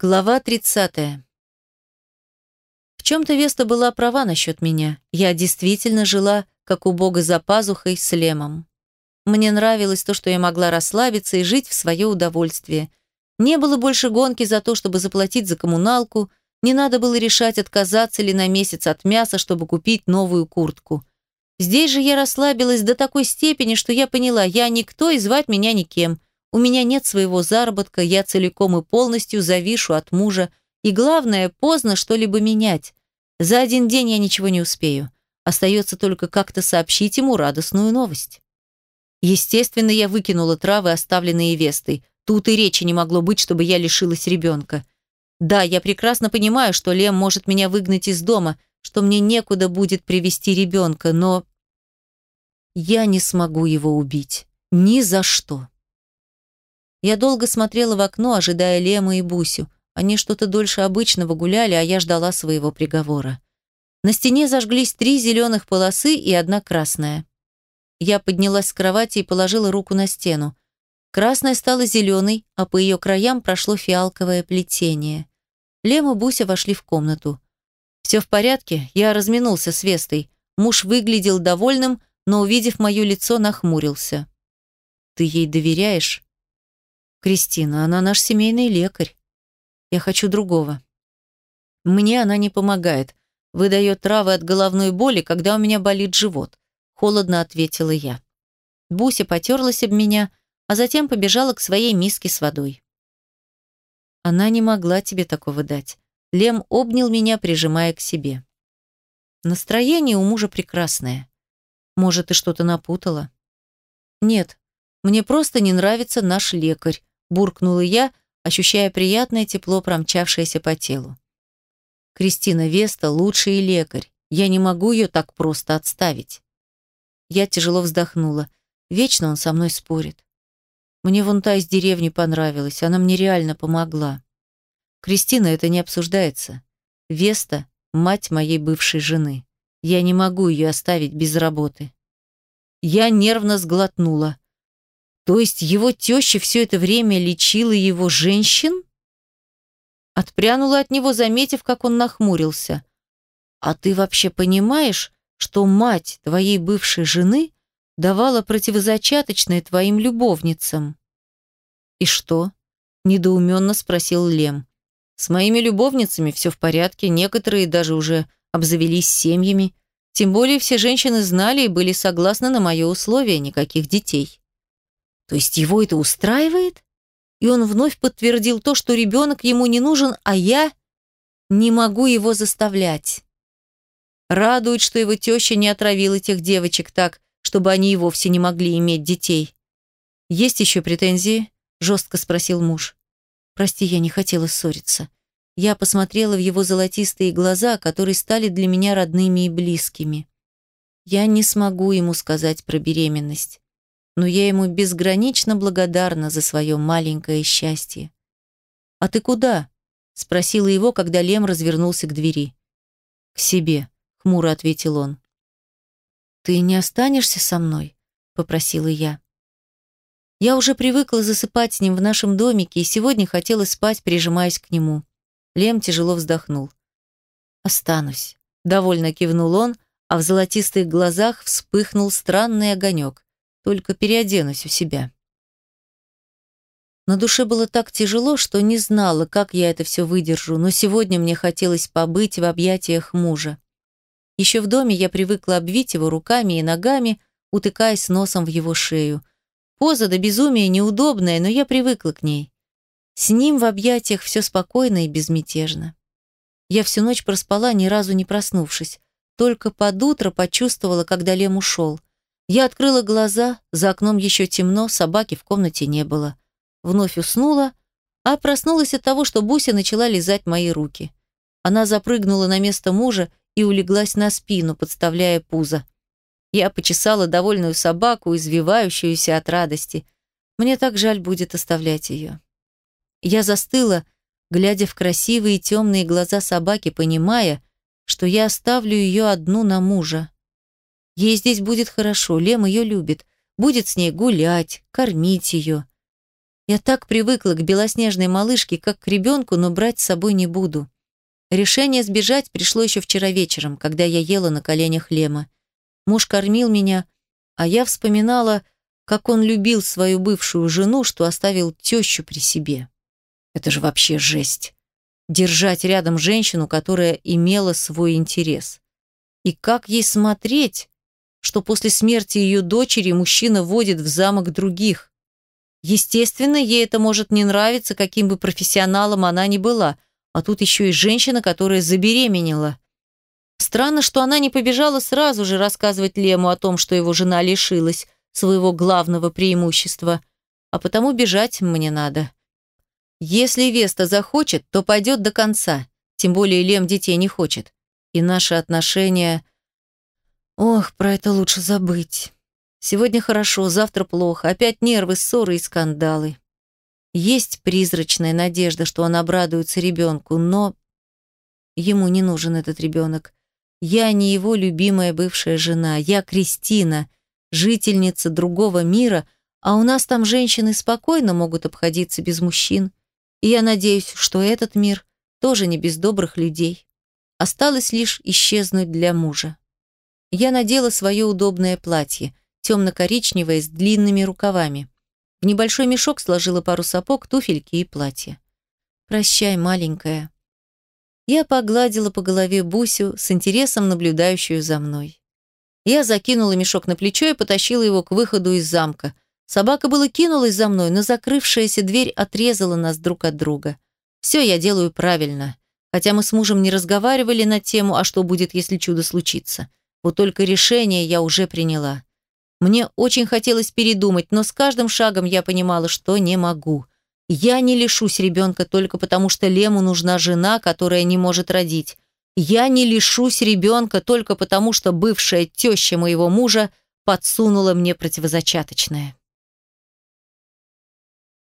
Глава 30. В чем-то Веста была права насчет меня. Я действительно жила, как у бога за пазухой, с Лемом. Мне нравилось то, что я могла расслабиться и жить в свое удовольствие. Не было больше гонки за то, чтобы заплатить за коммуналку, не надо было решать, отказаться ли на месяц от мяса, чтобы купить новую куртку. Здесь же я расслабилась до такой степени, что я поняла, я никто и звать меня никем – у меня нет своего заработка, я целиком и полностью завишу от мужа, и главное, поздно что-либо менять. За один день я ничего не успею. Остается только как-то сообщить ему радостную новость. Естественно, я выкинула травы, оставленные Вестой. Тут и речи не могло быть, чтобы я лишилась ребенка. Да, я прекрасно понимаю, что Лем может меня выгнать из дома, что мне некуда будет привести ребенка, но я не смогу его убить. Ни за что. Я долго смотрела в окно, ожидая Лему и Бусю. Они что-то дольше обычного гуляли, а я ждала своего приговора. На стене зажглись три зеленых полосы и одна красная. Я поднялась с кровати и положила руку на стену. Красная стала зеленой, а по ее краям прошло фиалковое плетение. Лем и Буся вошли в комнату. «Все в порядке?» Я разминулся с Вестой. Муж выглядел довольным, но, увидев мое лицо, нахмурился. «Ты ей доверяешь?» Кристина, она наш семейный лекарь. Я хочу другого. Мне она не помогает. Выдает травы от головной боли, когда у меня болит живот. Холодно ответила я. Буся потерлась об меня, а затем побежала к своей миске с водой. Она не могла тебе такого дать. Лем обнял меня, прижимая к себе. Настроение у мужа прекрасное. Может, ты что-то напутала? Нет, мне просто не нравится наш лекарь, буркнула я, ощущая приятное тепло, промчавшееся по телу. Кристина Веста – лучший лекарь. Я не могу ее так просто отставить. Я тяжело вздохнула. Вечно он со мной спорит. Мне вон та из деревни понравилась, она мне реально помогла. Кристина, это не обсуждается. Веста – мать моей бывшей жены. Я не могу ее оставить без работы. Я нервно сглотнула. То есть его теща все это время лечила его женщин? Отпрянула от него, заметив, как он нахмурился. А ты вообще понимаешь, что мать твоей бывшей жены давала противозачаточное твоим любовницам? И что? Недоуменно спросил Лем. С моими любовницами все в порядке, некоторые даже уже обзавелись семьями. Тем более все женщины знали и были согласны на мое условие никаких детей. То есть его это устраивает? И он вновь подтвердил то, что ребенок ему не нужен, а я не могу его заставлять. Радует, что его теща не отравила тех девочек так, чтобы они и вовсе не могли иметь детей. «Есть еще претензии?» – жестко спросил муж. «Прости, я не хотела ссориться». Я посмотрела в его золотистые глаза, которые стали для меня родными и близкими. Я не смогу ему сказать про беременность но я ему безгранично благодарна за свое маленькое счастье. «А ты куда?» – спросила его, когда Лем развернулся к двери. «К себе», – хмуро ответил он. «Ты не останешься со мной?» – попросила я. Я уже привыкла засыпать с ним в нашем домике и сегодня хотела спать, прижимаясь к нему. Лем тяжело вздохнул. «Останусь», – довольно кивнул он, а в золотистых глазах вспыхнул странный огонек. Только переоденусь у себя. На душе было так тяжело, что не знала, как я это все выдержу, но сегодня мне хотелось побыть в объятиях мужа. Еще в доме я привыкла обвить его руками и ногами, утыкаясь носом в его шею. Поза до безумия неудобная, но я привыкла к ней. С ним в объятиях все спокойно и безмятежно. Я всю ночь проспала, ни разу не проснувшись. Только под утро почувствовала, когда Лем ушел. Я открыла глаза, за окном еще темно, собаки в комнате не было. Вновь уснула, а проснулась от того, что Буся начала лизать мои руки. Она запрыгнула на место мужа и улеглась на спину, подставляя пузо. Я почесала довольную собаку, извивающуюся от радости. Мне так жаль будет оставлять ее. Я застыла, глядя в красивые темные глаза собаки, понимая, что я оставлю ее одну на мужа. Ей здесь будет хорошо, Лем ее любит. Будет с ней гулять, кормить ее. Я так привыкла к белоснежной малышке, как к ребенку, но брать с собой не буду. Решение сбежать пришло еще вчера вечером, когда я ела на коленях Лема. Муж кормил меня, а я вспоминала, как он любил свою бывшую жену, что оставил тещу при себе. Это же вообще жесть. Держать рядом женщину, которая имела свой интерес. И как ей смотреть, что после смерти ее дочери мужчина водит в замок других? Естественно, ей это может не нравиться, каким бы профессионалом она ни была, а тут еще и женщина, которая забеременела. Странно, что она не побежала сразу же рассказывать Лему о том, что его жена лишилась своего главного преимущества, а потому бежать мне надо. Если Веста захочет, то пойдет до конца, тем более Лем детей не хочет. И наши отношения... Ох, про это лучше забыть. Сегодня хорошо, завтра плохо. Опять нервы, ссоры и скандалы. Есть призрачная надежда, что он обрадуется ребенку, но ему не нужен этот ребенок. Я не его любимая бывшая жена, я Кристина, жительница другого мира, а у нас там женщины спокойно могут обходиться без мужчин. И я надеюсь, что этот мир тоже не без добрых людей. Осталось лишь исчезнуть для мужа. Я надела свое удобное платье – темно-коричневое с длинными рукавами. В небольшой мешок сложила пару сапог, туфельки и платье. «Прощай, маленькая». Я погладила по голове Бусю, с интересом наблюдающую за мной. Я закинула мешок на плечо и потащила его к выходу из замка. Собака было кинулась за мной, но закрывшаяся дверь отрезала нас друг от друга. Все я делаю правильно. Хотя мы с мужем не разговаривали на тему, а что будет, если чудо случится. Вот только решение я уже приняла. Мне очень хотелось передумать, но с каждым шагом я понимала, что не могу. Я не лишусь ребенка только потому, что Лему нужна жена, которая не может родить. Я не лишусь ребенка только потому, что бывшая теща моего мужа подсунула мне противозачаточное.